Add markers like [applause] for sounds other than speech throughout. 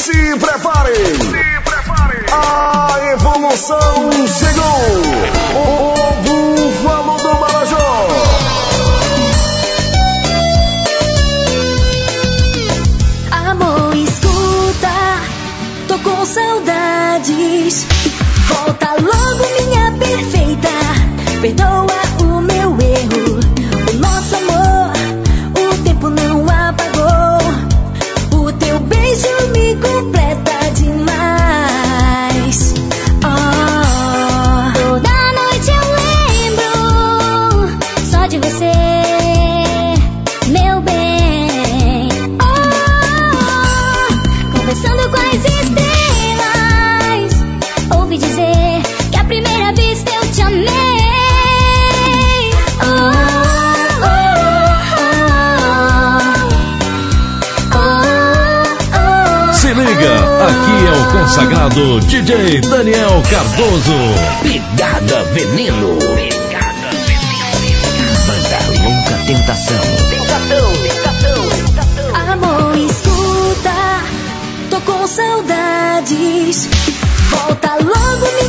Se preparem! Se preparem! A evolução chegou! O Búfalo do Marajó! Amor, escuta, tô com saudades. Volta logo, minha perfeita, perdoa Sagrado DJ Daniel Cardoso. Pegada Veneno. Pegada Veneno. Banda Louca Tentação. Tentação, tentação, tentação. Amor, escuta, tô com saudades. Volta logo, me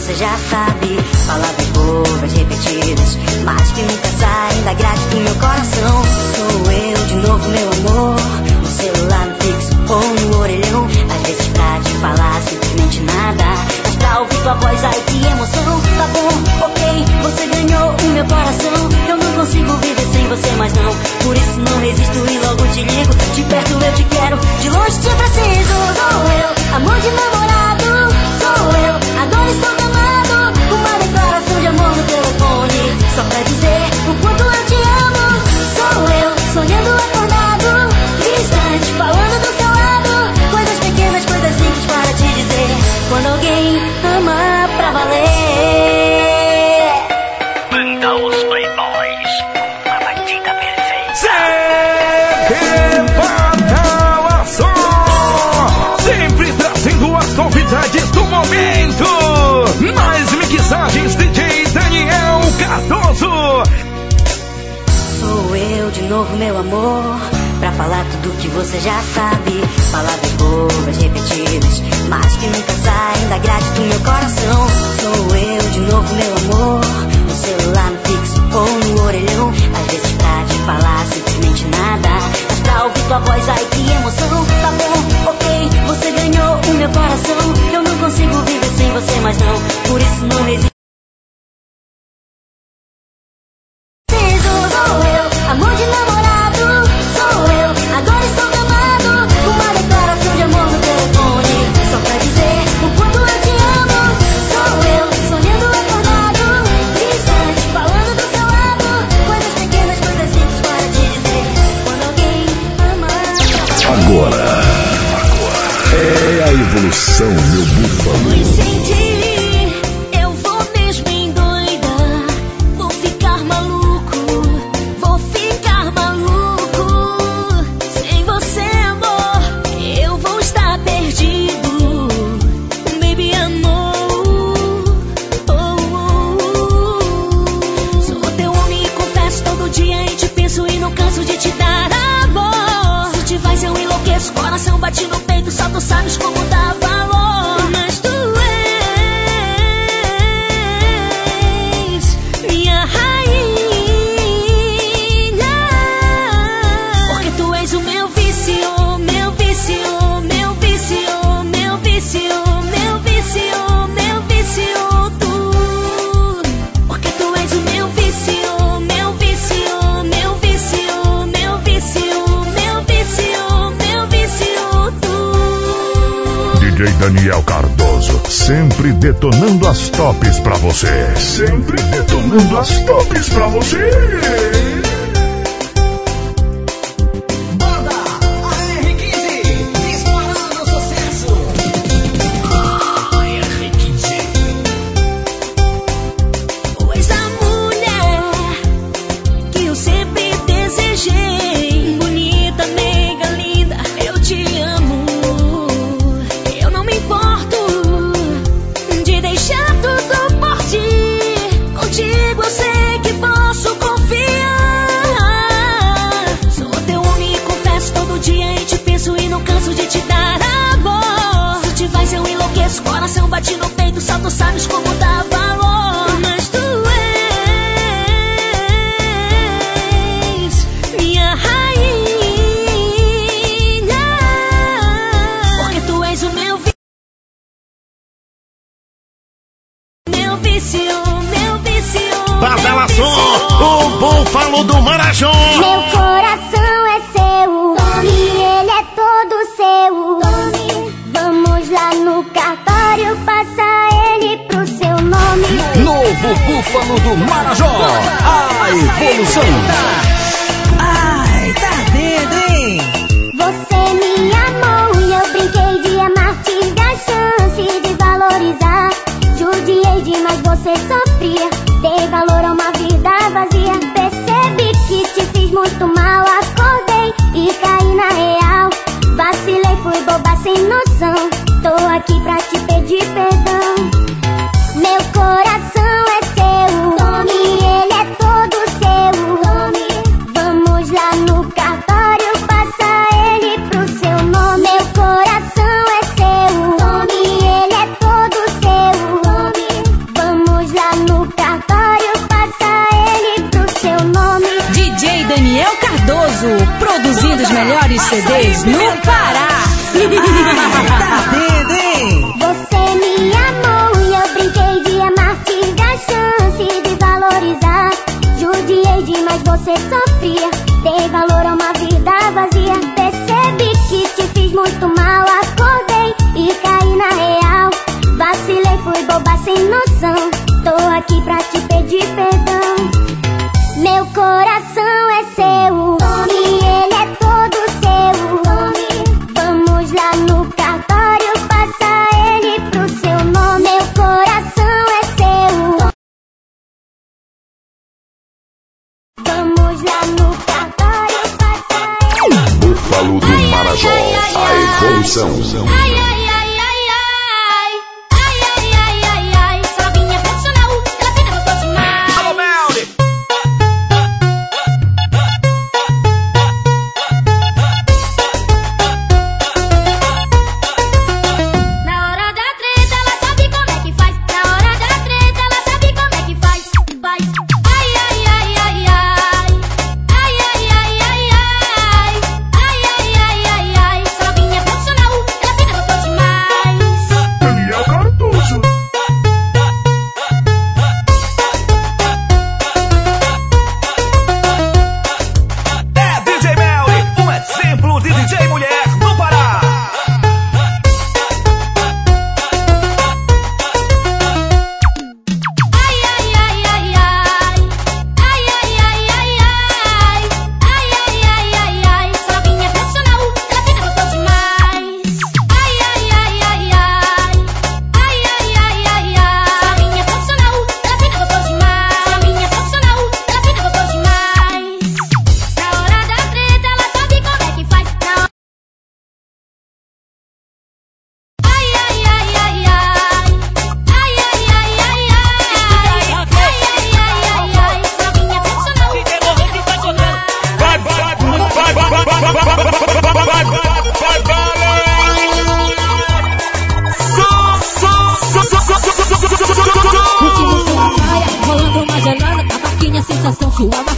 você já sabe. Palavras bobas, repetidas, mas que nunca saem da grade do meu coração. Sou eu de novo, meu amor. Daniel Cardoso, sempre detonando as tops pra você. Sempre detonando as tops pra você. melhores CDs no Pará. tá vendo, hein? Você me amou e eu brinquei de amar, tive a chance de valorizar. Judiei demais, você sofria, dei valor a uma vida vazia. Percebi que te fiz muito mal, acordei e caí na real. Vacilei, fui boba sem noção, tô aqui pra te pedir perdão.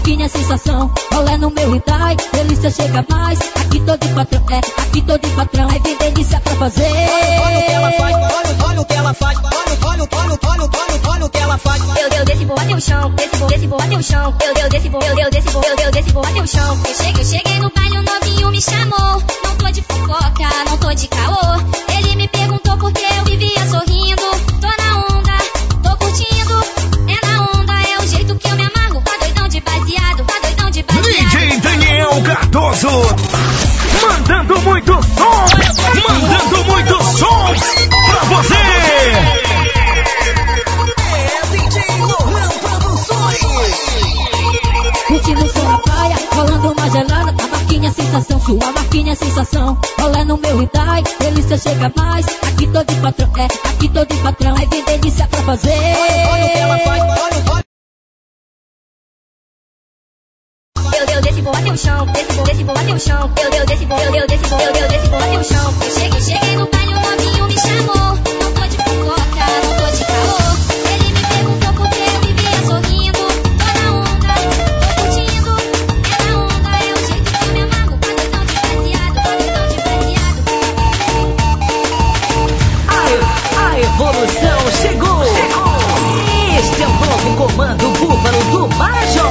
biquíni é sensação. Olé no meu Itai, delícia chega mais. Aqui todo de patrão, é, aqui todo de patrão, é, vender delícia pra fazer. Olha, olha o que ela faz, olha, olha o que ela faz, olha, olha, olha, olha, olha, olha o que ela faz. Eu, Deus, desci, boa até o chão, desci, boa, desci, boa até o chão. Eu, eu desci, boa, eu, eu desci, boa, eu, eu desci, boa até o chão. Eu cheguei, eu cheguei no baile, o novinho me chamou. Não tô de fofoca, não tô de caô. Ele me perguntou por que eu vivia sorrindo. Muito som, mandando muito som pra você. Curtindo o som na praia, rolando uma gelada, a marquinha sensação, sua marquinha sensação. Rolê no meu Itai, delícia chega mais. Aqui tô de patrão, é, aqui tô de patrão, é bem delícia pra fazer. Olha o que ela faz, olha o Eu, eu desci, vou até o chão. Desci, vou, desci, vou até o chão. Eu, eu desci, vou, eu, eu desci, vou, eu, eu desci, vou até o chão. Eu cheguei, cheguei no baile, o novinho me chamou. Não tô de fofoca, não tô de calor. Ele me perguntou por que eu vivia sorrindo. Tô na onda, tô curtindo. É na onda, é o jeito que eu me amargo. Quando tão diferenciado, quando tão diferenciado. A, a evolução chegou. Este é o novo comando búfalo do Marajó.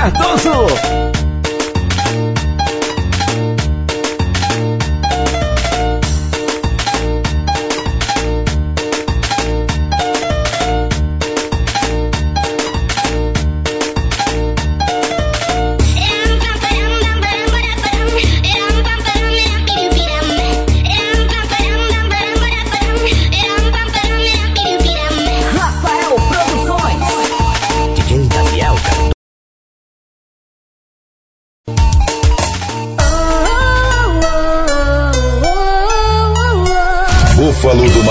Cardoso.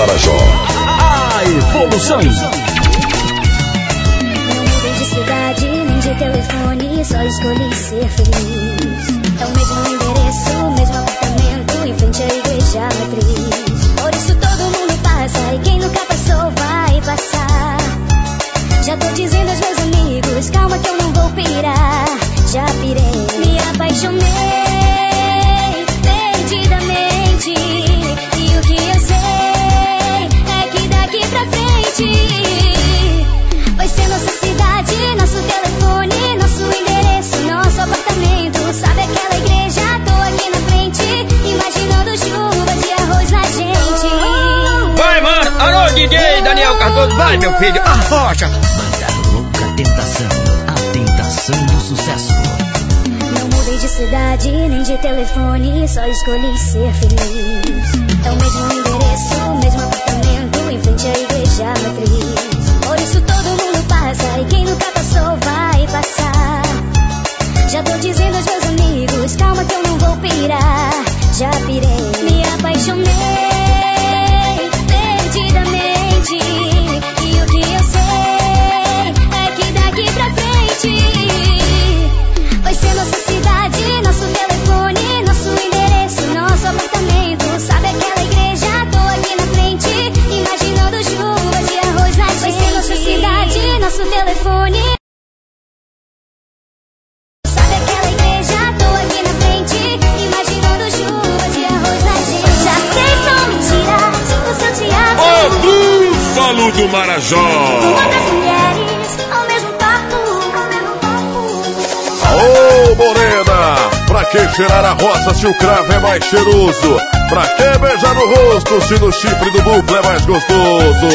Marajó. A evolução. Não mudei de cidade, nem de telefone, só escolhi ser feliz. Vai, meu filho. Arrocha. Banda Louca Tentação. A tentação do sucesso. Não mudei de cidade, nem de telefone, só escolhi ser feliz. É o mesmo endereço, o mesmo apartamento, em frente à igreja matriz. Por isso todo mundo passa, e quem nunca passou vai passar. Já tô dizendo aos meus amigos, calma que eu não vou pirar. Já pirei, me apaixonei perdidamente. Vai ser nossa cidade, nosso telefone, nosso endereço, nosso apartamento. Sabe aquela igreja? Tô aqui na frente, imaginando chuva de arroz na gente. Vai ser nossa cidade, nosso telefone. Sabe aquela que cheirar a roça se o cravo é mais cheiroso? Pra que beijar no rosto se no chifre do búfalo é mais gostoso?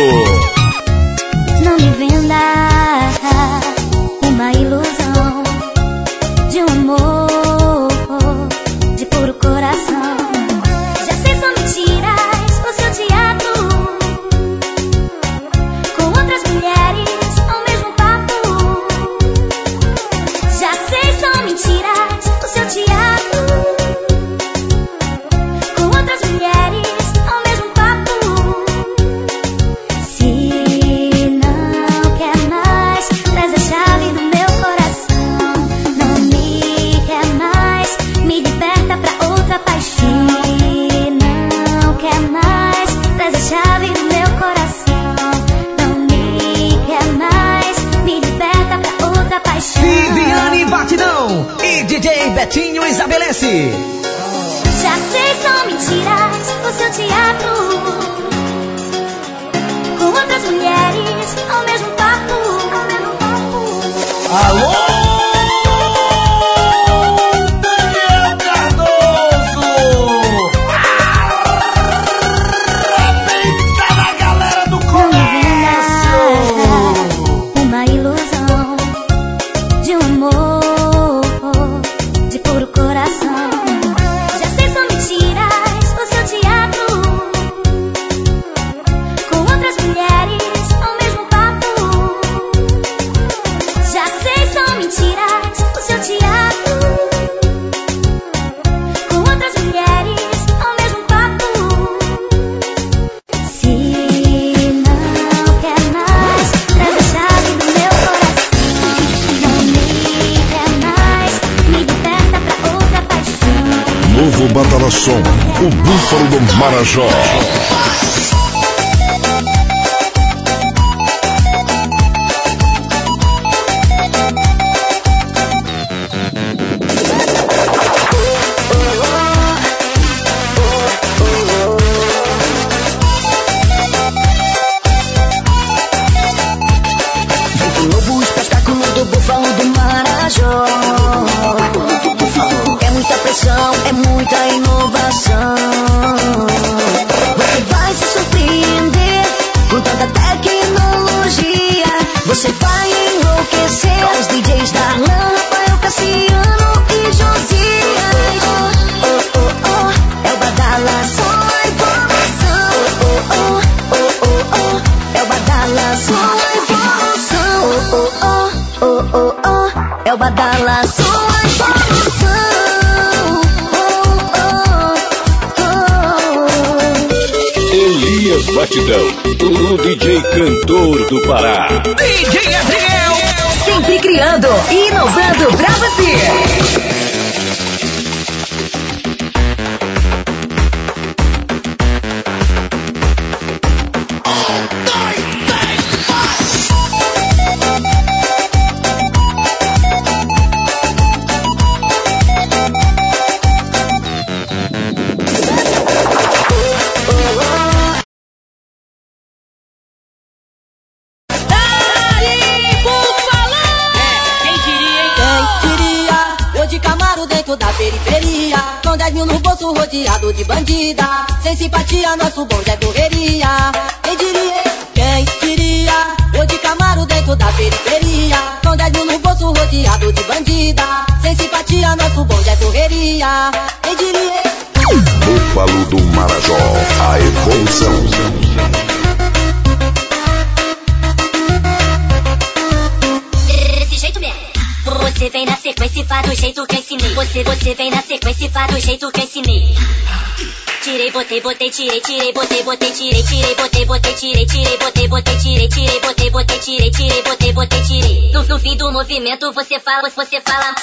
O Badala, só a informação. Oh, oh, oh. Elias Batidão, o DJ cantor do Pará. DJ Adriel. Sempre criando e inovando pra você. Tirei, tirei, botei, botei, tirei, tirei, botei, botei, tirei, tirei, botei, botei, tirei, tirei, botei, botei, tirei, tirei, botei, botei, tirei. No, no fim do movimento você fala, você fala.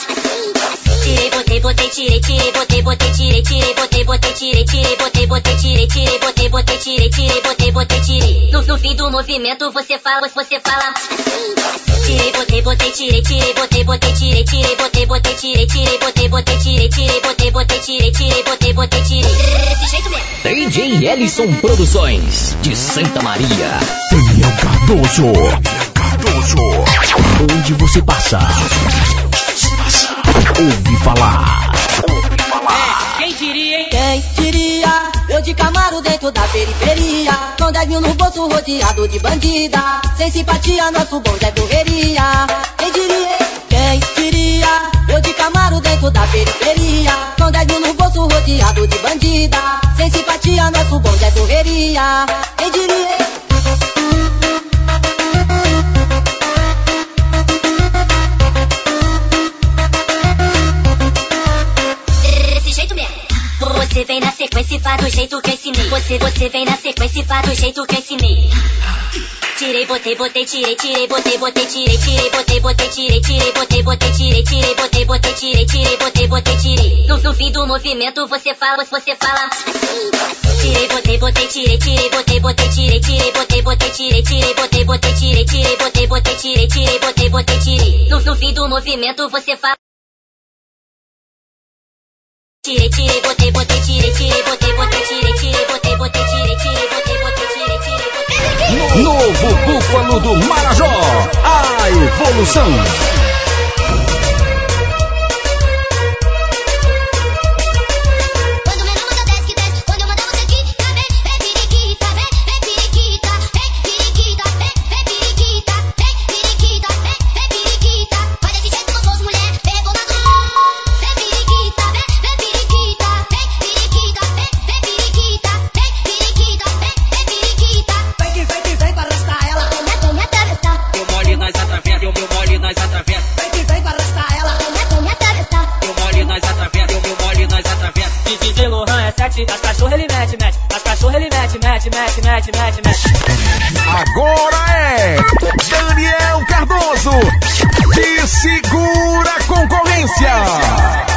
Tirei, botei, botei, tirei, tirei, botei, botei, tirei, tirei, botei, botei, tirei, tirei, botei, botei, tirei, tirei, botei, botei, tirei, tirei, botei, botei, tirei. No, no fim do movimento você fala, você fala. Tirei, botei, botei, tirei, tirei, botei, botei, tirei, tirei, botei, botei, tirei, tirei, botei, botei, tirei, tirei, botei, botei, tirei, tirei, botei, botei, tirei. Desse jeito mesmo. DJ Ellison Produções, de Santa Maria. Daniel Cardoso. Cardoso. Onde você passa? Ouve falar. Quem diria, hein? Quem diria? Eu de Camaro dentro da periferia. Com 10 mil no bolso rodeado de bandida. Sem simpatia, nosso bonde é correria. Quem diria? Quem diria? Camaro dentro da periferia. Com 10 mil no bolso rodeado de bandida. Sem simpatia, nosso bonde é correria. Quem diria? Você vem na sequência e faz do jeito que eu ensinei. Você, você vem na sequência e faz do jeito que eu ensinei tirei, botei, botei, tirei, tirei, botei, botei, tirei, tirei, botei, botei, tirei, tirei, botei, botei, tirei, tirei, botei, botei, tirei, tirei, botei, botei, tirei. No, no fim do movimento você fala, você fala Tirei, botei, botei, tirei, tirei, botei, botei, tirei, tirei, botei, botei, tirei, tirei, botei, botei, tirei, tirei, botei, botei, tirei, tirei, botei, botei, tirei. No, no fim do movimento você fala Tirei, tirei, botei, botei, tirei, tirei, botei, botei, tirei, tirei, botei, botei, tirei, tirei, botei, botei Novo Búfalo do Marajó. A evolução. de Lohan é sete. As cachorras ele mete, mete. As cachorras ele mete, mete, mete, mete, mete, mete. Agora é Daniel Cardoso. De segura concorrência.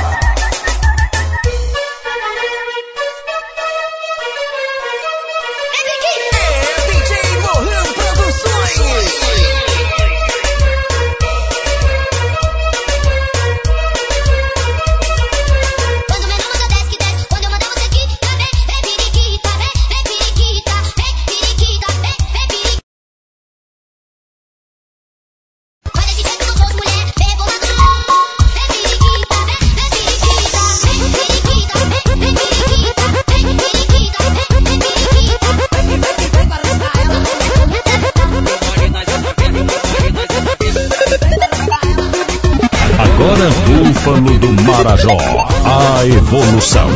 Agora, Búfalo do Marajó. A evolução.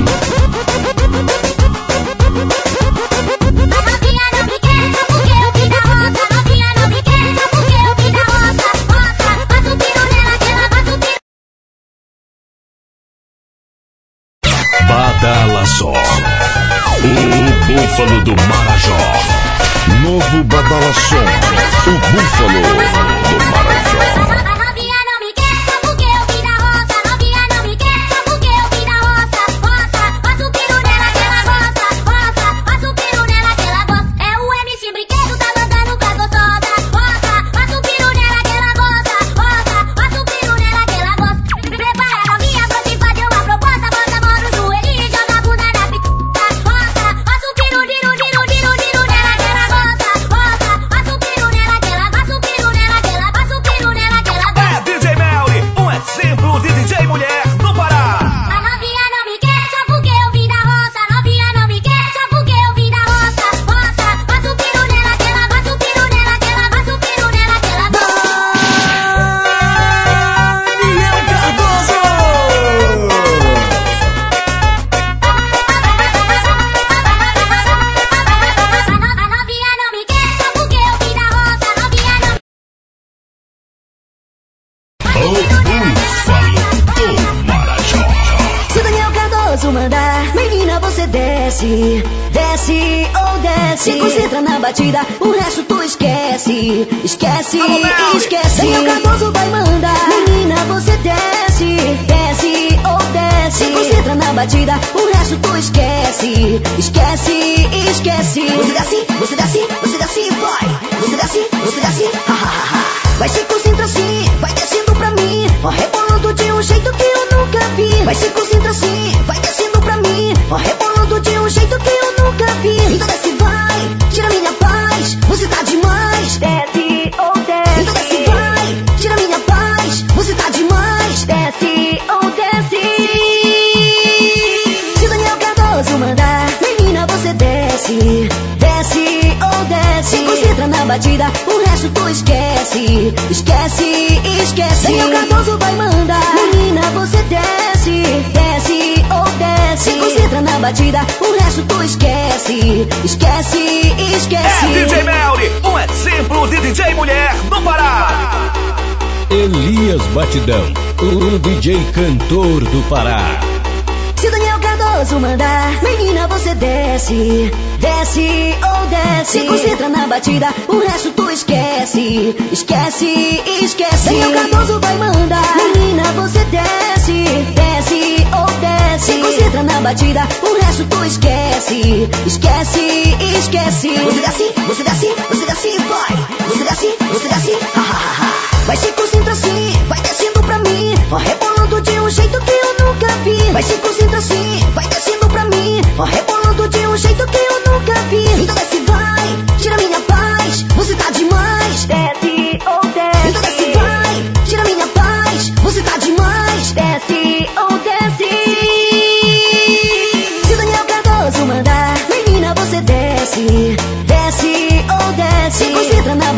isso tu esquece, esquece, esquece. É DJ Melly, um exemplo de DJ mulher no Pará. Elias Batidão, o DJ cantor do Pará. Se Daniel Cardoso mandar, menina, você desce, desce ou desce. Se concentra na batida, o resto tu esquece, esquece, esquece. Daniel Cardoso vai mandar, menina, você desce, desce se concentra na batida, o resto tu esquece. Esquece, esquece. Você desce, você desce, você desce, vai. Você desce, você dá assim, ha, Vai se concentra assim, vai descendo pra mim. Ó, rebolando de um jeito que eu nunca vi. Vai se concentra assim, vai descendo pra mim. Ó, rebolando de um jeito que eu nunca vi. Então desce, vai, tira minha paz. Você tá demais. Desce.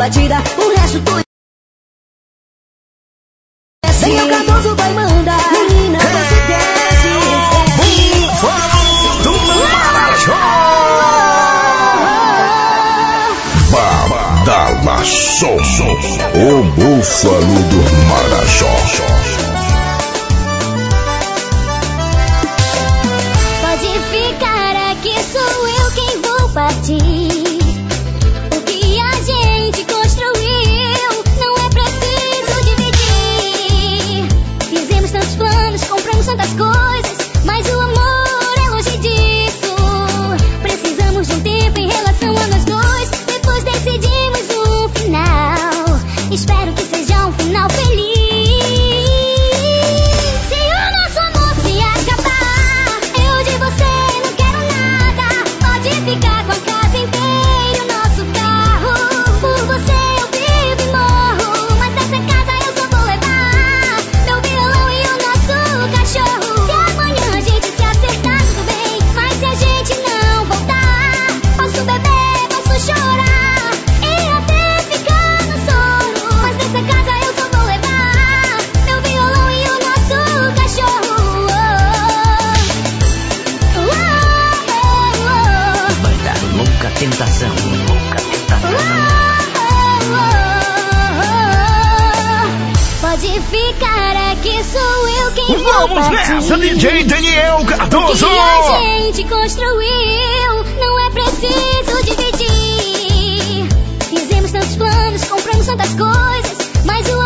batida, o resto tu esquece. Vem o Cardoso, vai mandar, menina, você desce. Bufão do Marajó. Badalaçom, o búfalo do Marajó. tentação. Pouca tentação. Pode ficar aqui, sou eu quem vou Vamos nessa, DJ Daniel Cardoso! O que a gente construiu, não é preciso dividir. Fizemos tantos planos, compramos tantas coisas, mas o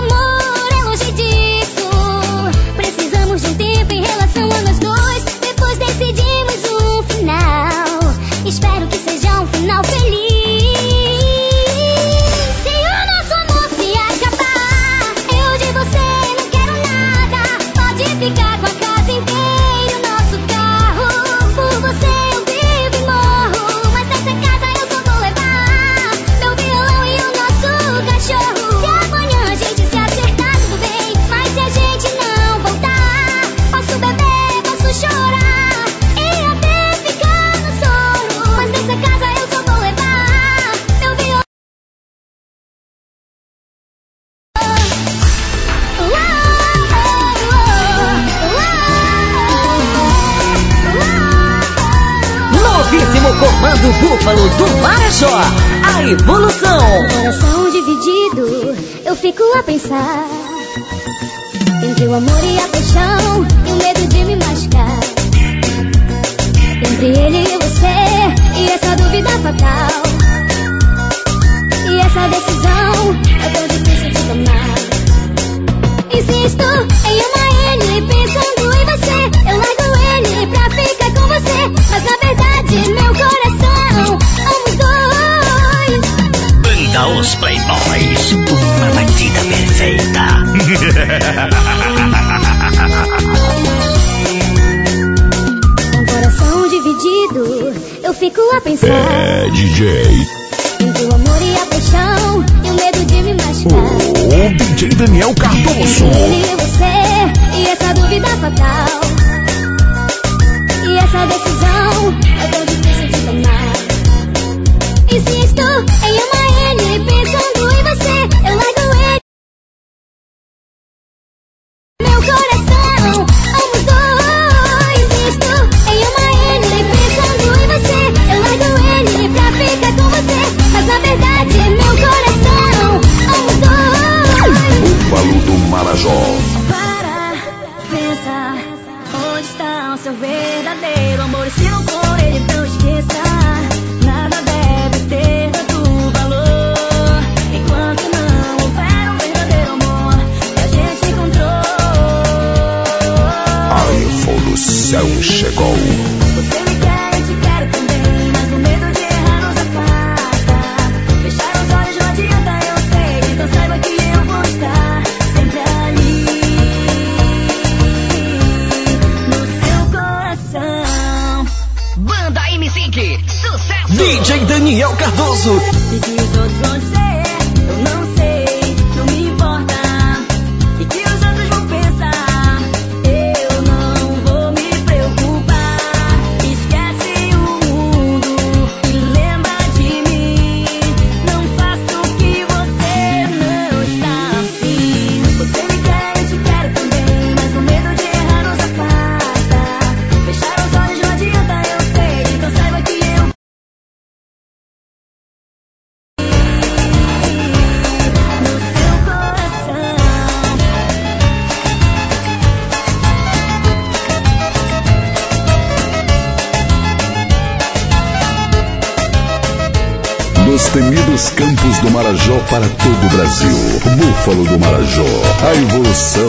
Brasil. Búfalo do Marajó. A evolução.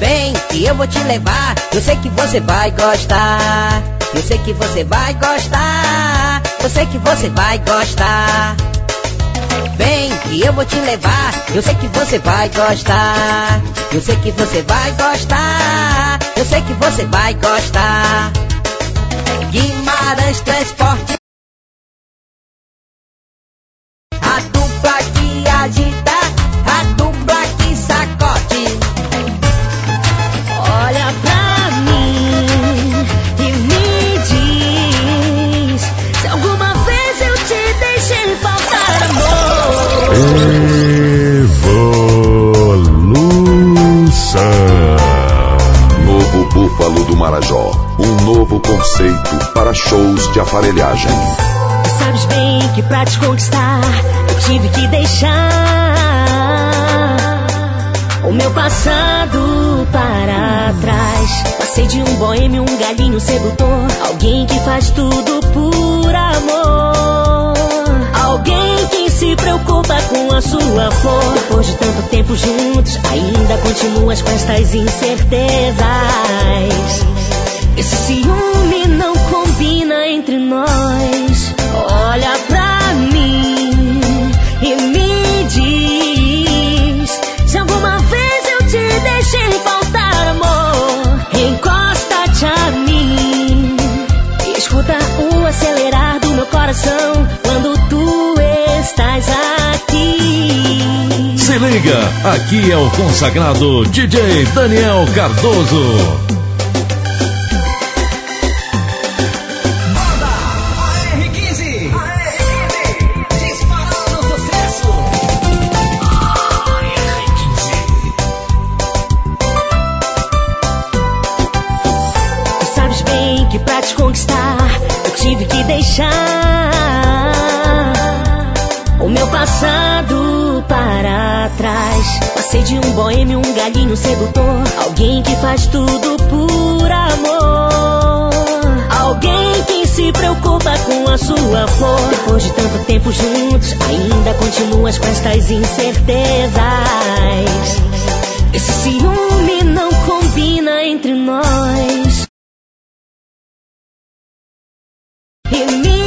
Vem que eu vou te levar, eu sei que você vai gostar. Eu sei que você vai gostar. Eu sei que você vai gostar. Vem que eu vou te levar, eu sei que você vai gostar. Eu sei que você vai gostar. Eu sei que você vai gostar. Guimarães Transporte. Marajó. Um novo conceito para shows de aparelhagem. Sabes bem que pra te conquistar eu tive que deixar o meu passado para trás. Passei de um boêmio, um galinho sedutor, alguém que faz tudo por amor. Alguém que se preocupa com a sua flor. Depois de tanto tempo juntos, ainda continuas com estas incertezas. Esse ciúme não combina entre nós. Olha pra mim e me diz se alguma vez eu te deixei faltar amor. Encosta-te a mim escuta o acelerar do meu coração estás aqui. Se liga, aqui é o consagrado DJ Daniel Cardoso. De um boêmio, um galinho sedutor, alguém que faz tudo por amor. Alguém que se preocupa com a sua flor. Depois de tanto tempo juntos, ainda continuas com estas incertezas. Esse ciúme não combina entre nós. E me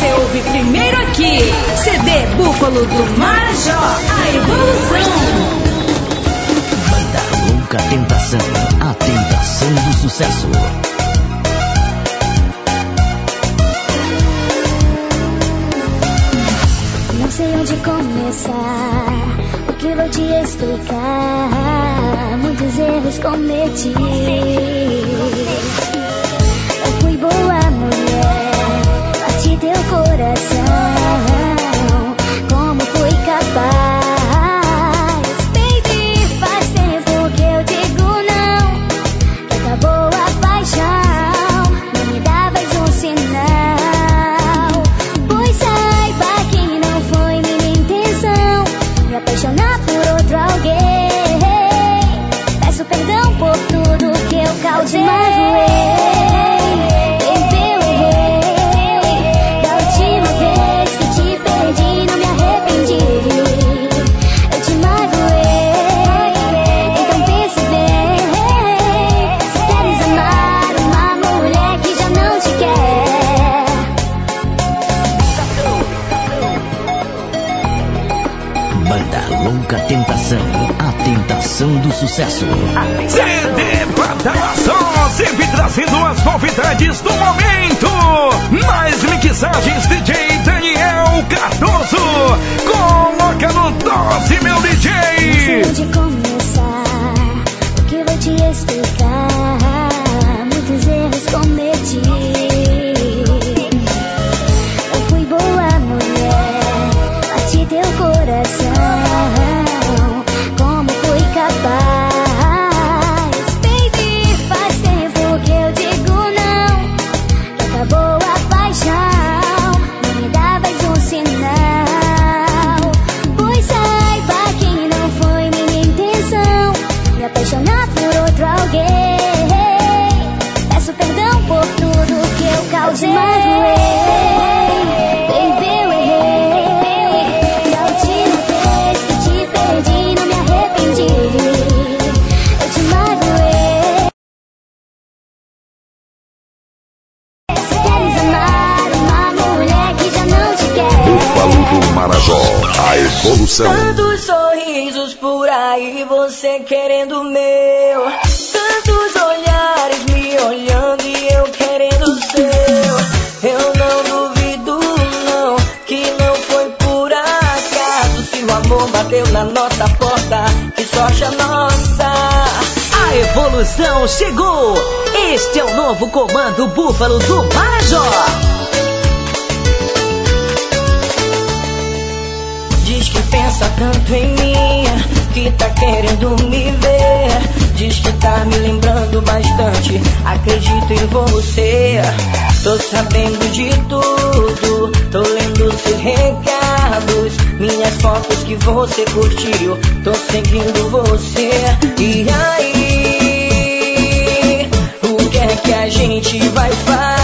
você ouve primeiro aqui. CD Búfalo do Marajó, a evolução. Banda Louca Tentação. A tentação do sucesso. Não sei onde começar, o que vou te explicar. Muitos erros cometi. Eu fui boa teu coração. Que pensa tanto em mim, que tá querendo me ver. Diz que tá me lembrando bastante, acredito em você. Tô sabendo de tudo, tô lendo seus recados, minhas fotos que você curtiu. Tô seguindo você. E aí, o que é que a gente vai fazer?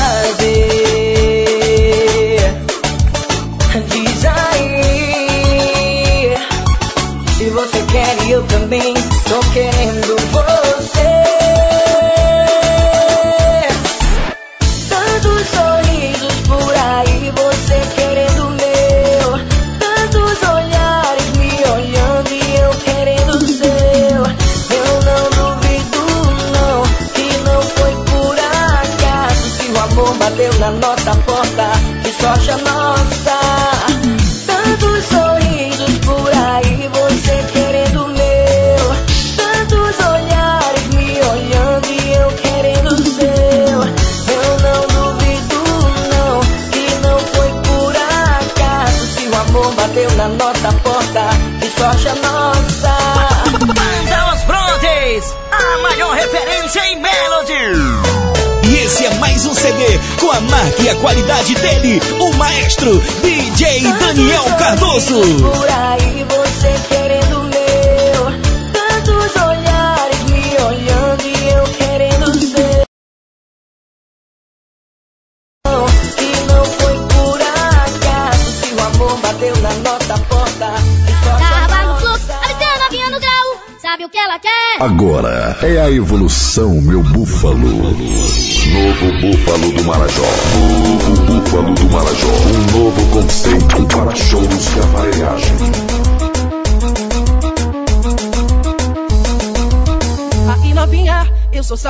A marca e a qualidade dele, o maestro DJ Daniel Cardoso.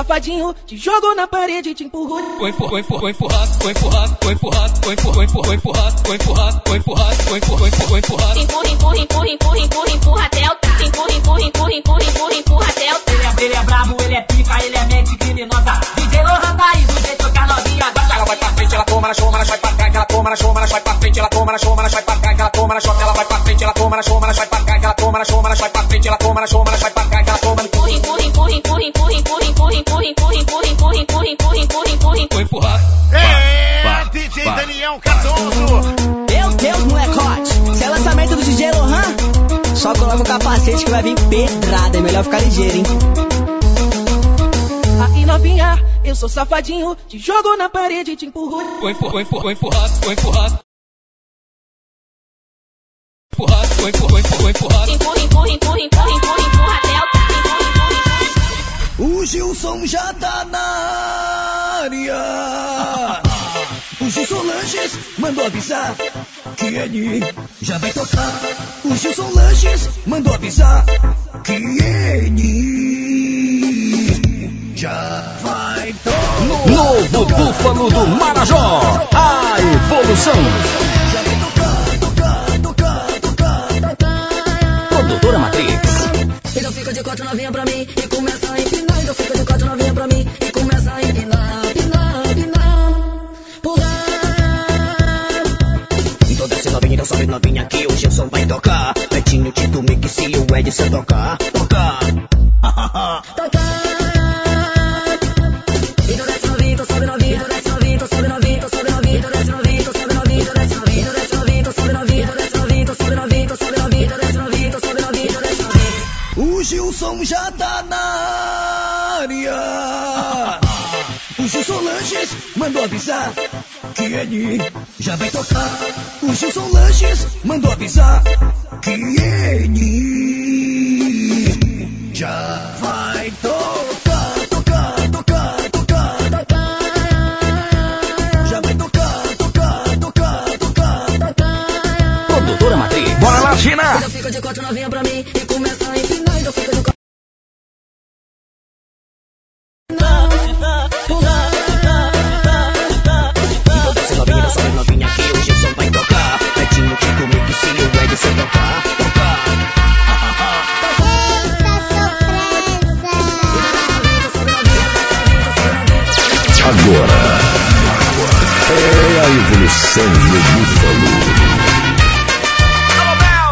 Safadinho, te jogo na parede e te empurro. Vou empurrar, vou empurrar, vou empurrar, vou empurrar, vou empurrar, vou empurrar, vou empurrar, vou empurrar, vou empurrar, vou empurrar. Empurra, empurra, empurra, empurra, empurra, empurra até o tá. Empurra, empurra, empurra, empurra, empurra, empurra até o tá. Ele é, ele é brabo, ele é pica, ele é mente criminosa. DJ Lohan tá aí, do jeito que a novinha gosta. Ela vai pra frente, ela toma na choma, ela vai pra trás, ela toma na choma, ela vai pra frente, ela toma ela vai pra trás, ela toma na choma, ela vai pra frente, ela toma na choma, ela vai pra trás, ela toma ela vai pra frente, ela toma na choma, ela vai pra trás, ela toma Empurra, empurra, empurra, empurra, empurra, empurra, empurra, empurra, empurra, empurra, empurra, empurra, empurra, empurra, empurra. Vou empurrar. É, DJ Daniel Cardoso. Meu Deus, molecote! Se é lançamento do DJ Lohan, só coloca o capacete que vai vir pedrada. É melhor ficar ligeiro, hein? Aí novinha, eu sou safadinho, te jogo na parede e te empurro. Vou empurrar, vou empurrar, vou empurrar, vou empurrar. Empurrar, vou empurrar, vou empurrar. Empurra, empurra, empurra, empurra, empurra, o Gilson já tá na área. [laughs] O Gilson Lanches mandou avisar que ele já vai tocar. O Gilson Lanches mandou avisar que ele já vai tocar. Novo Búfalo do Marajó. A evolução. Produtora Matrix. Fica de quatro novinha pra mim e começa a empinar. Então fica de quatro novinha pra mim e começa a empinar, empinar, empinar. Então desce novinha, então sobe novinha que o Gilson vai tocar. Betinho, Tito, Mix e o Edson tocar, tocar. [laughs] Então já tá na área. O Gilson Lanches mandou avisar que ele já vai tocar. O Gilson Lanches mandou avisar que ele já vai tocar, tocar, tocar, tocar, tocar. Já vai tocar, tocar, tocar, tocar, tocar. Produtora Matrix. Bora lá, China. Fica de quatro novinha pra mim e começa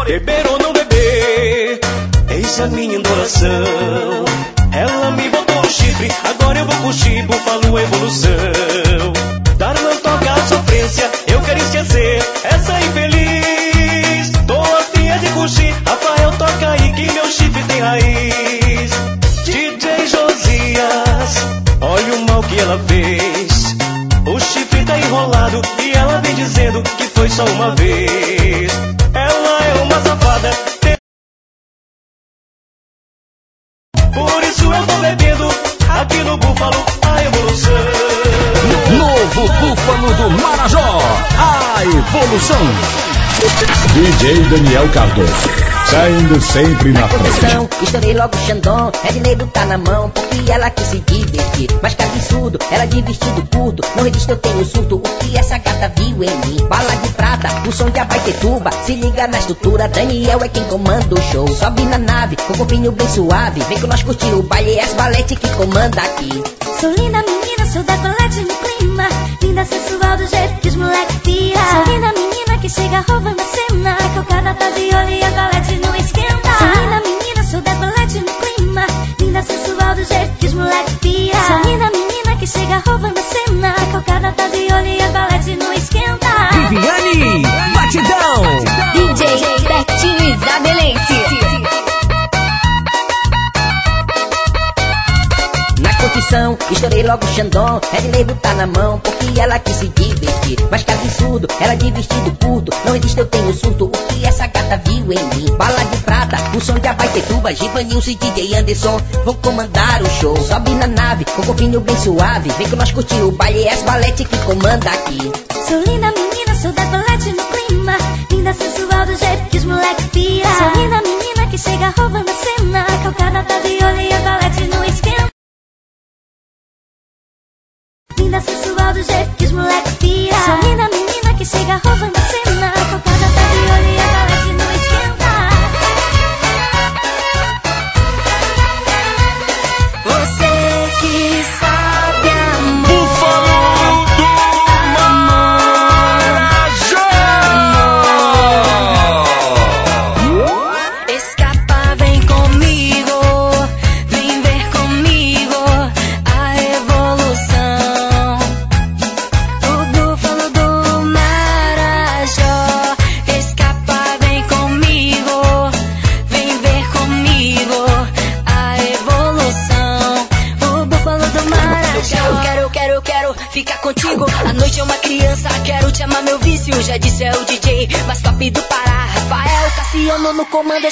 Beber ou não beber, eis a minha adoração. Ela me botou o chifre, curtir, búfalo evolução. Sempre na frente. Então, estourei logo o Xandão, Edneiro tá na mão, porque ela quis se divertir. Mas que absurdo, ela de vestido curto, não resiste, eu tenho surto. O que essa gata viu em mim? Bala de prata, o som de Abaitetuba. Se liga na estrutura, Daniel é quem comanda o show. Sobe na nave, com o corpinho bem suave. Vem com nós curtir o baile, é as valete que comanda aqui. Sou linda menina, sou decolete no clima. Linda sensual do jeito que os moleque pira. Sou linda menina que chega roubando a cena. A cocada tá de olho e a colete. Sou sou decolete no clima. Linda sensual do jeito que os moleque pira. Sou linda menina que chega roubando a cena. A cocada tá de olho e a colete não esquenta. Viviane, batidão. DJ Betinho Isabelense. Estourei logo o Xandão, Edneiro tá na mão, porque ela quis se divertir. Mas que absurdo, ela de vestido curto, não existe, eu tenho surto. O que essa gata viu em mim? Bala de prata, o som de Abaitetuba, Givanilson e DJ Anderson vão comandar o show. Sobe na nave, com corpinho bem suave, vem com nós curtir o baile, é as valete que comanda aqui. Sou linda menina, sou decolete no clima. Linda sensual do jeito que os moleque pira. Sou linda menina que chega roubando a cena. Calcada tá de olho e a colete não Linda sensual do jeito que os moleque pira. Sou linda menina que chega roubando a cena. A calcada tá de olho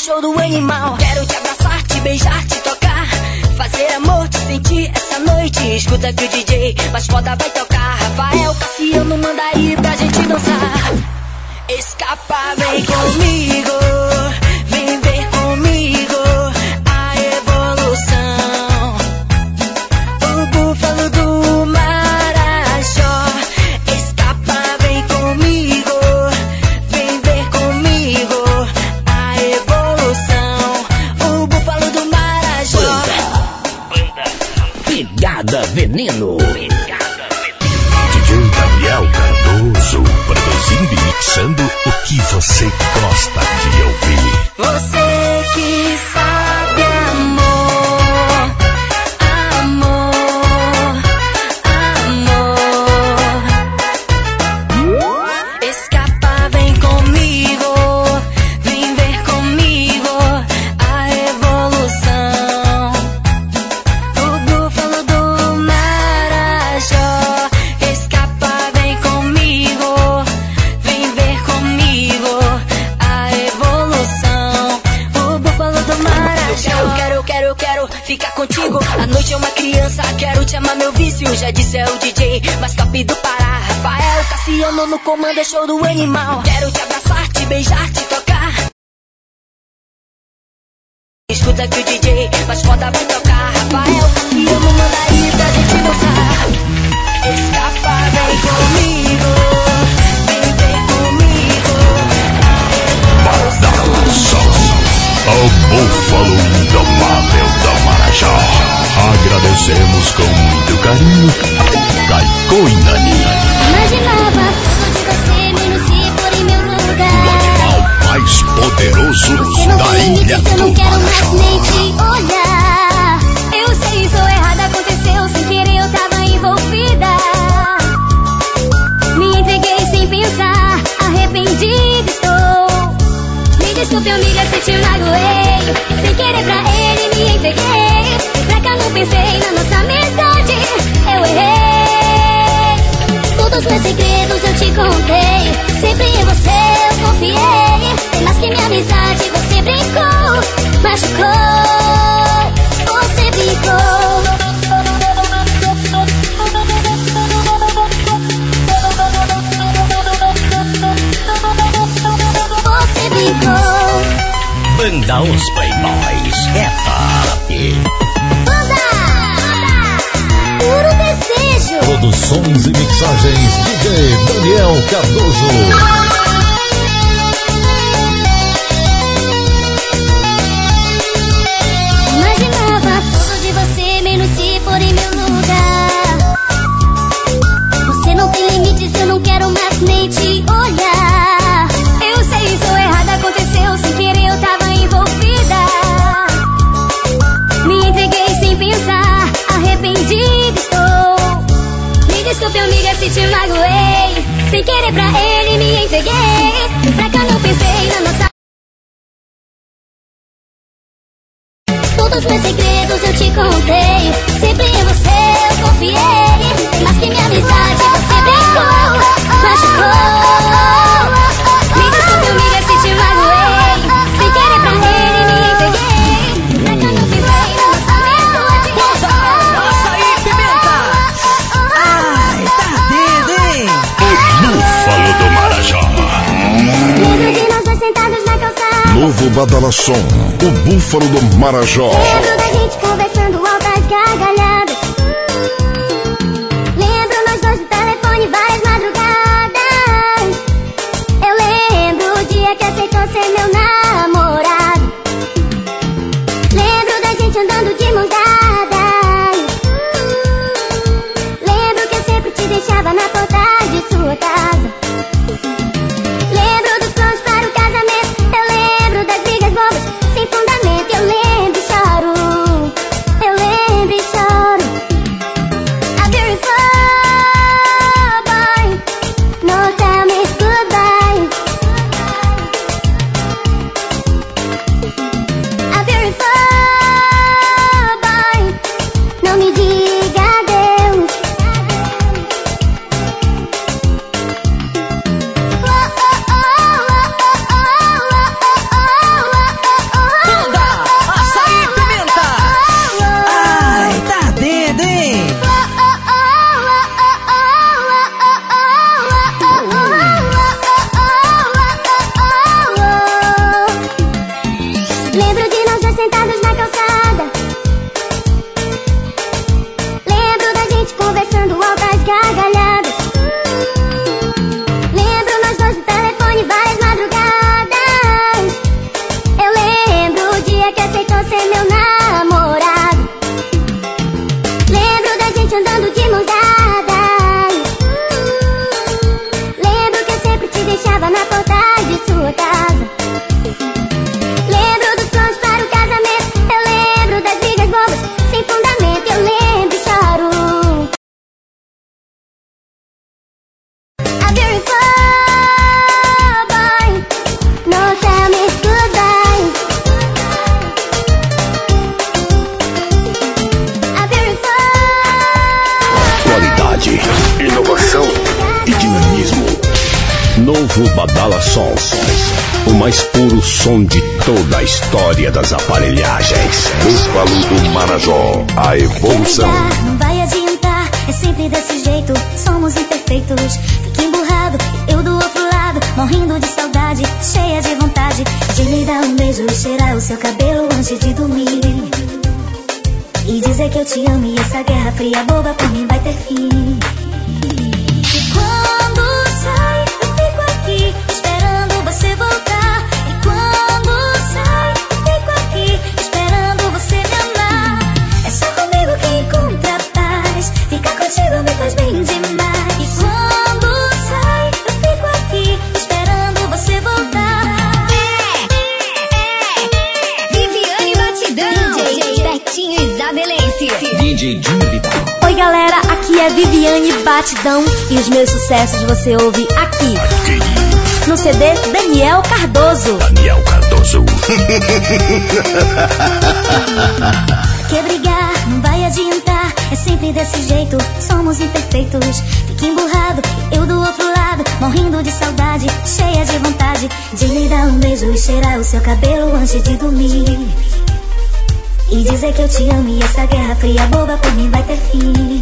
show do animal. Caicoinani. Imaginava onde você, me se for em meu lugar. O animal mais poderoso da ilha do Marajó. Eu não quero mais nem te olhar. Eu sei, sou errada, aconteceu sem querer, eu tava envolvida. Me entreguei sem pensar, arrependida estou. Me desculpe, eu me se te magoei. Sem querer pra ele, me entreguei. Pra cá não pensei na nossa amizade eu errei. Todos meus segredos eu te contei. Sempre em você eu confiei. Tem mais que minha amizade, você brincou, machucou. Você brincou. Você brincou. Banda Os Playboys é top puro desejo. Produções e mixagens DJ Daniel Cardoso. again. Fórum do Marajó. Via das E os meus sucessos você ouve aqui. aqui. No CD Daniel Cardoso. Daniel Cardoso. [laughs] que brigar não vai adiantar, é sempre desse jeito, somos imperfeitos. Fique emburrado, eu do outro lado, morrendo de saudade, cheia de vontade de lhe dar um beijo e cheirar o seu cabelo antes de dormir. E dizer que eu te amo e essa guerra fria boba por mim vai ter fim.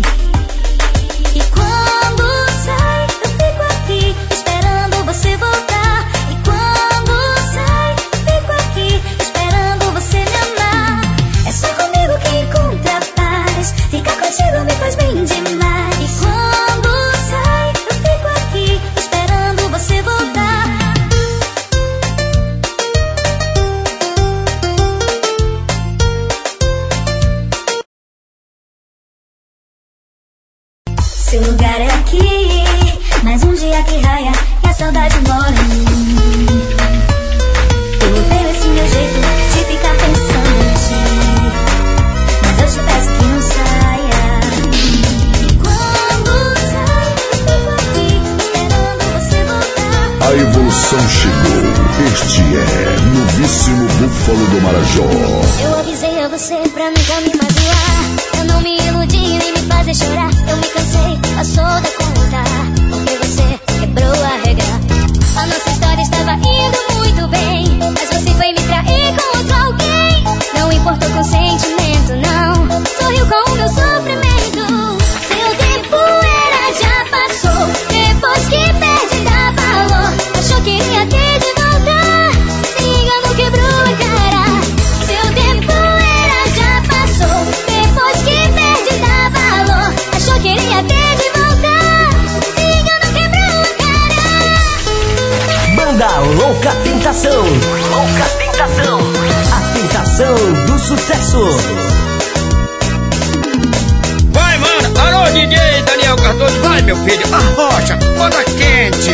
Daniel Cardoso, vai meu filho, arrocha, roda é quente.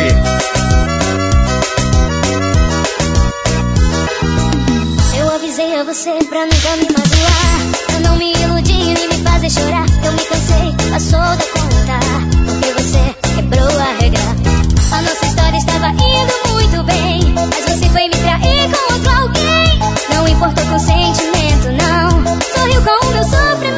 Eu avisei a você pra nunca me magoar, pra não me iludir e me fazer chorar. Eu me cansei, passou da conta, porque você quebrou a regra. A nossa história estava indo muito bem, mas você foi me trair com outro alguém. Não importou com sentimento, não, sorriu com o meu sofrimento.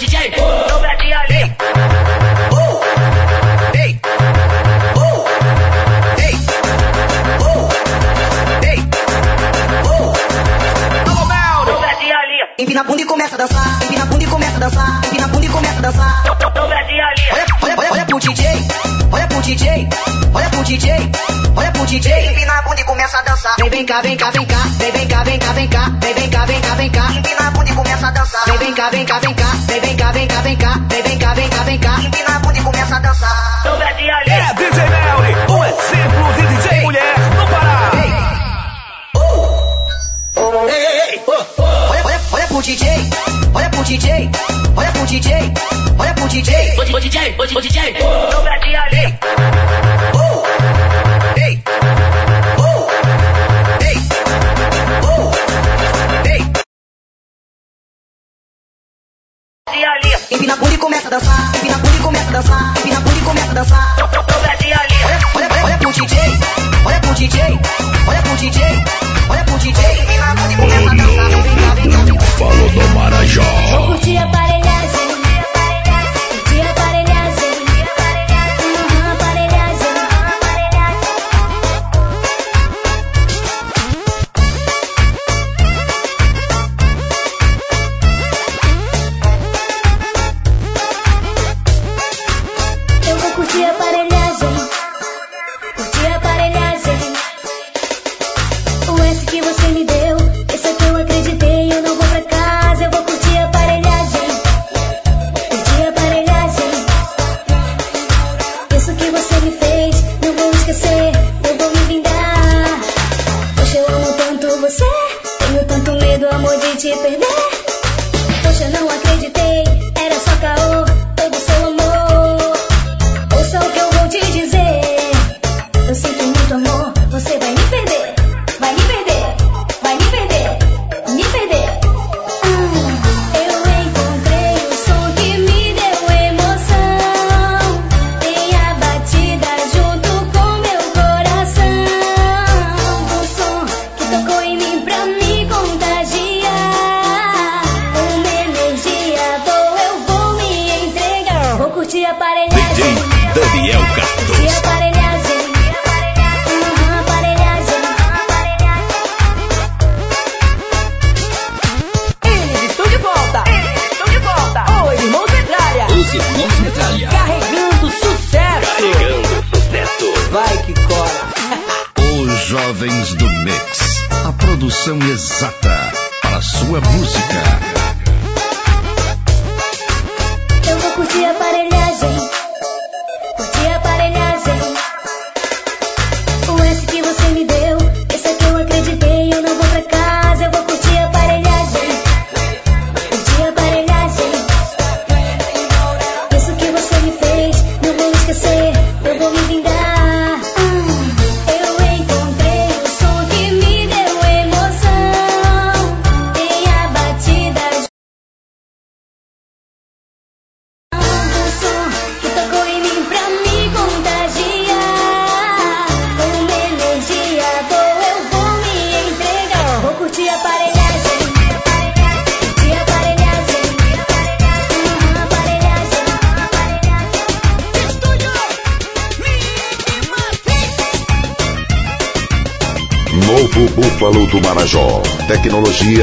DJ, Brasil ali. Oh, ei, oh, ei, oh, ei, oh. Alô, Mel, ali. Empina a bunda e começa a dançar, empina a bunda e começa a dançar, empina a bunda e começa a dançar. No Brasil ali. Olha, olha, olha, pro DJ, olha pro DJ, olha pro DJ, DJ. Empina a bunda e começa a dançar. Vem, vem cá, vem cá, vem cá, vem, vem cá, vem cá, vem cá, vem, vem cá, vem cá, vem cá. Empina a bunda e começa a dançar. Vem, vem cá, vem cá, vem cá, vem, vem cá, vem cá, vem cá, vem, vem cá, vem cá, vem cá. Empina a bunda e começa a dançar. No Brasil ali. É DJ Melly, o exemplo de DJ mulher no Pará. Ei, ei, ei, oh, oh. Olha, olha, olha pro DJ, olha pro DJ, olha pro DJ, olha pro DJ. Ô, ô DJ, ô, DJ, no Brasil ali. A dançar, empina bunda e começa a dançar, empina bunda e começa a dançar. No Brasil ali. Olha, olha, olha pro DJ, olha pro DJ, olha pro DJ, olha pro DJ. Empina a bunda e começa a dançar. Vem, vem cá, vem cá, vem cá. Búfalo do Marajó. Vou curtir a aparelhagem.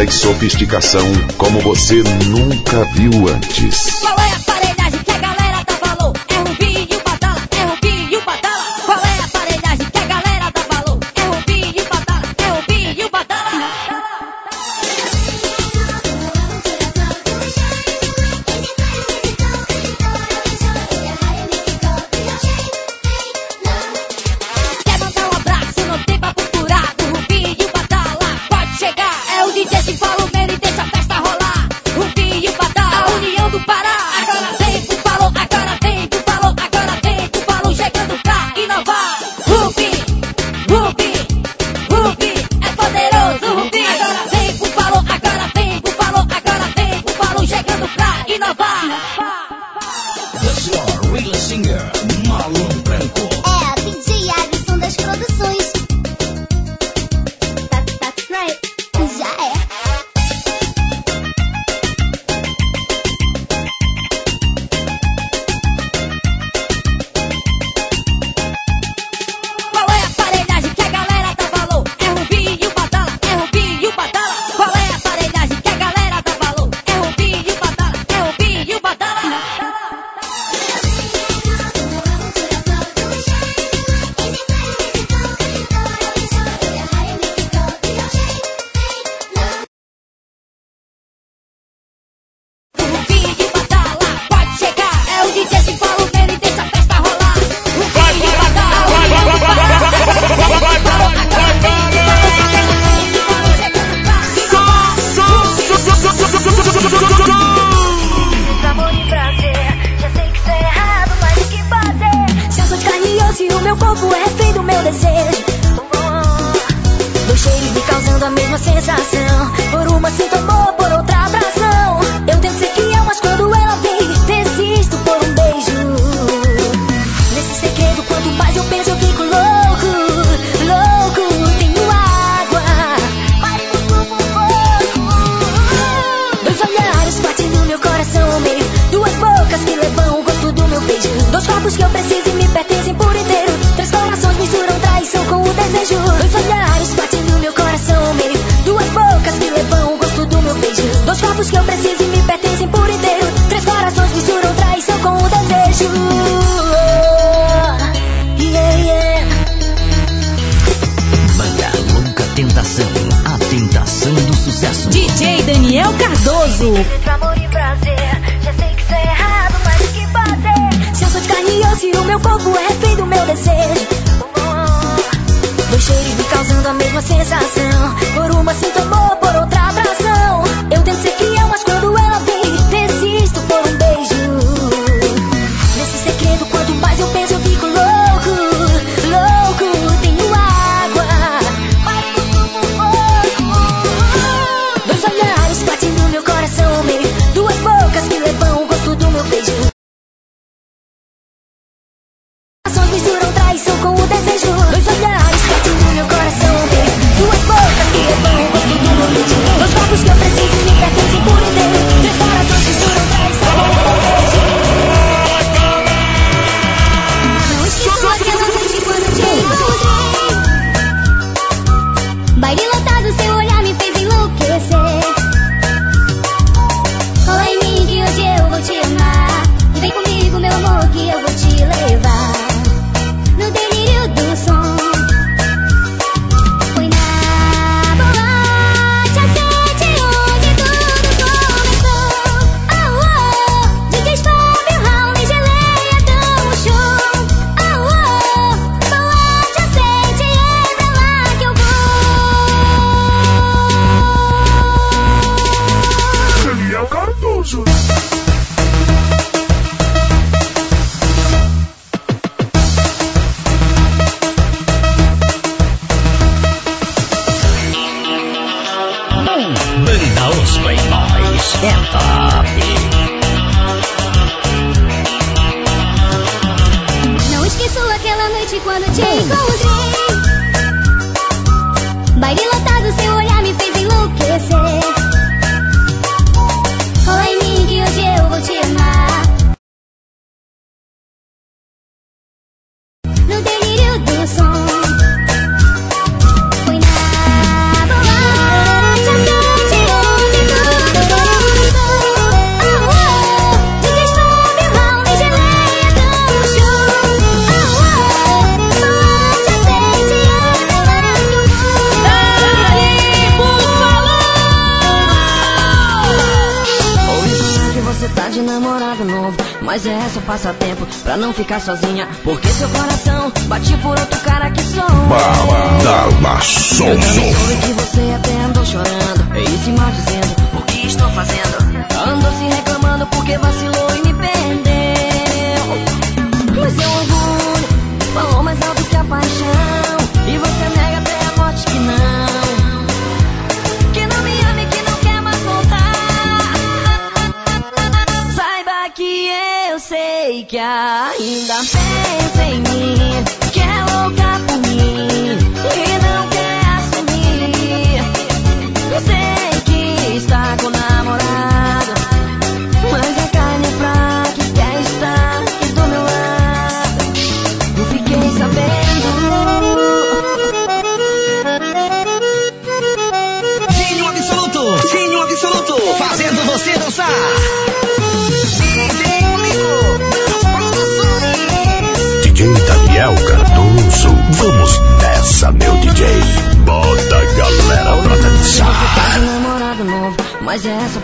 E sofisticação como você nunca viu antes.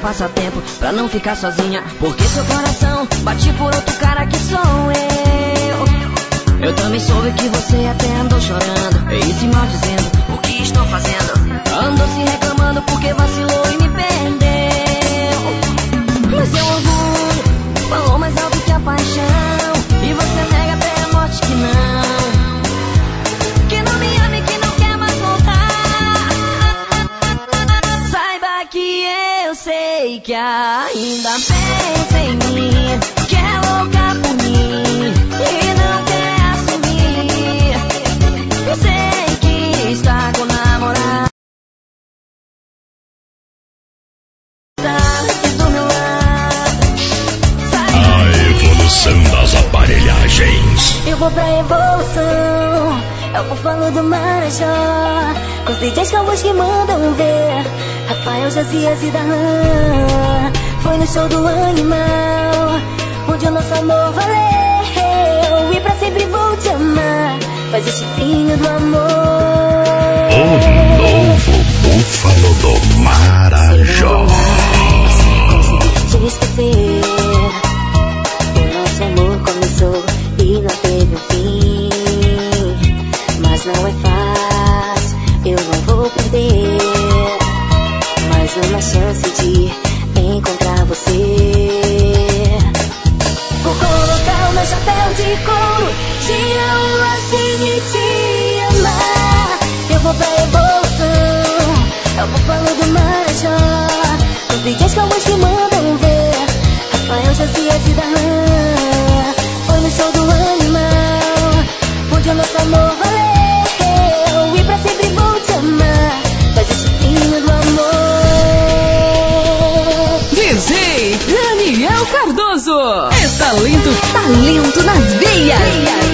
passatempo pra não ficar sozinha. Porque seu coração bate por outro cara que sou eu. Eu também soube que você até andou chorando e se maldizendo o que estou fazendo. Andou se reclamando porque vacilou e me Ainda pensa em mim, que é louca por mim e não quer assumir. Eu sei que está com namorada. A evolução das aparelhagens. Eu vou pra evolução. Eu vou falando do Marajó. Com os DJs calvos que mandam ver. Rafael Jazias e Darlan sou do animal, onde o nosso amor valeu. E pra sempre vou te amar, faz este fim do amor. O novo Búfalo talento, talento nas veias.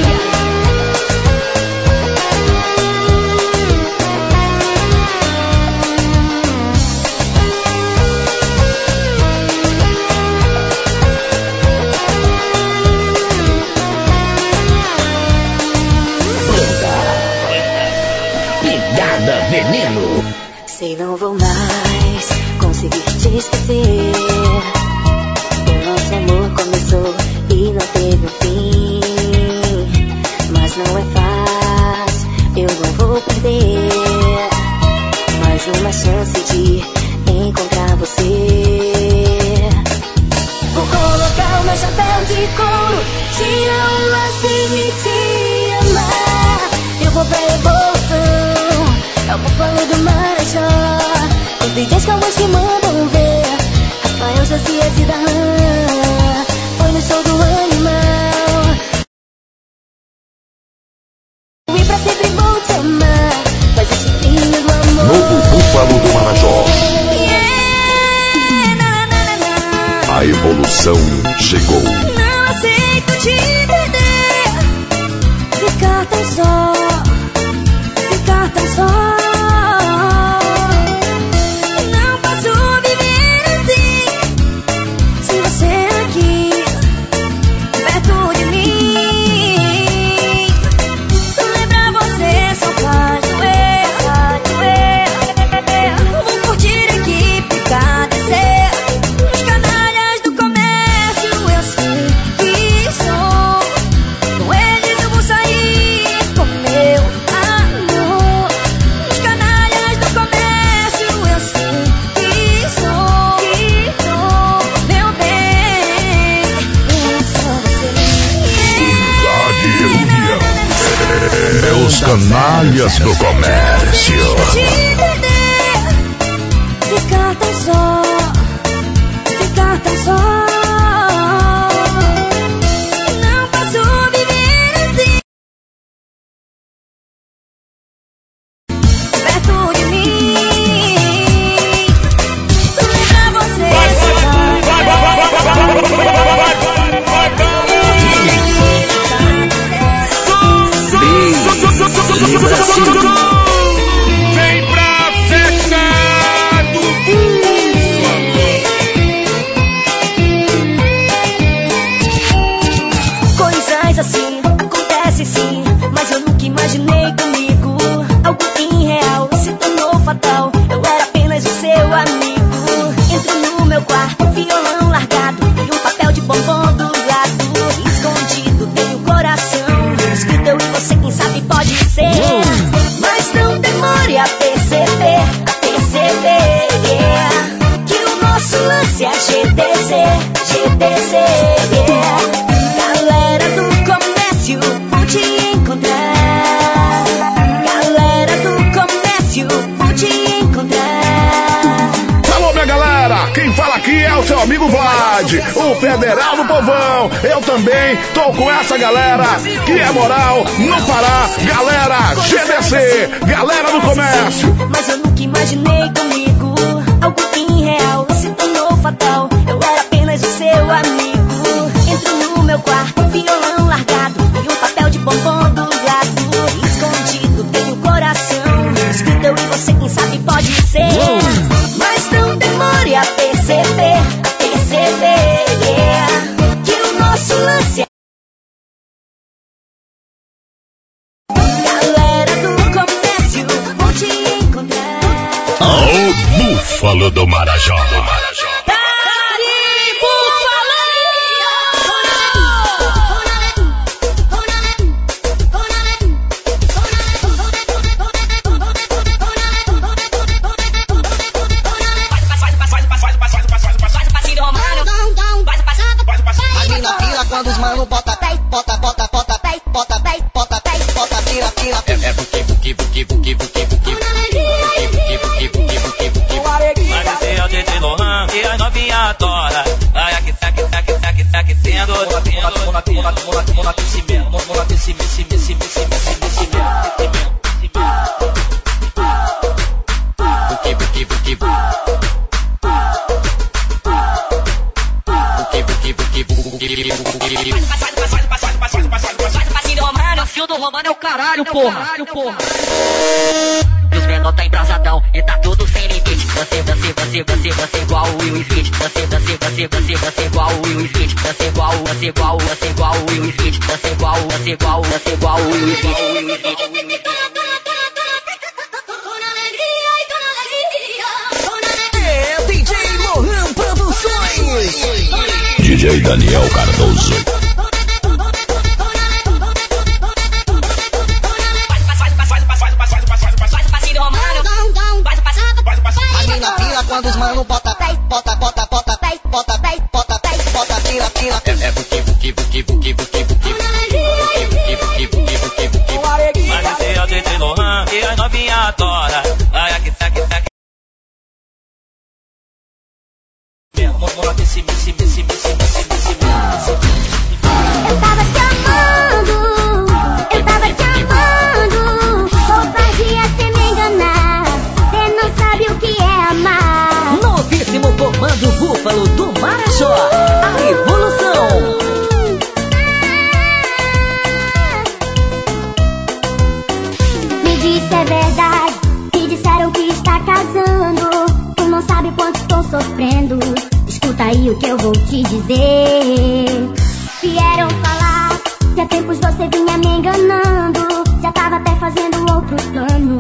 caralho, porra! Caralho, porra! Os menor tá embrasadão e tá tudo sem limite. Você, você, você, você, você igual o Will Smith. Você, você, você, você, você igual o Will Smith. Você igual, você igual, você igual o Will Smith. Você igual, você igual, você igual o Will Smith. DJ Daniel Cardoso. mano, bota, bota, bota, bota, bota, bota, bota, pira, pira. É buki, buki, buki, buki, buki, buki. Buki, buki, buki, buki, buki, buki. Mas esse é o DJ Lohan e as novinha adora. o que eu vou te dizer. Vieram falar que há tempos você vinha me enganando. Já tava até fazendo outro plano.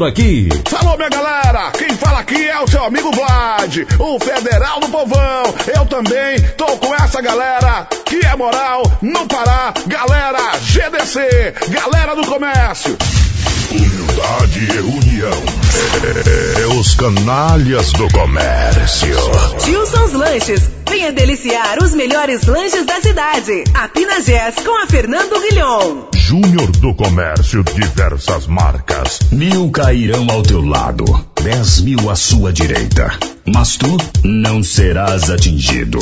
por aqui. Alô, minha galera! Quem fala aqui é o seu amigo Vlad, o Federal do Povão. Eu também tô com essa galera que é moral, não parar. Galera GDC, galera do comércio. Unidade e união. É, os canalhas do comércio. Gilson's Lanches. Venha deliciar os melhores lanches da cidade. A Pinagés com a Fernando Guilhom. Júnior do Comércio, diversas marcas. Mil cairão ao teu lado, dez mil à sua direita. Mas tu não serás atingido.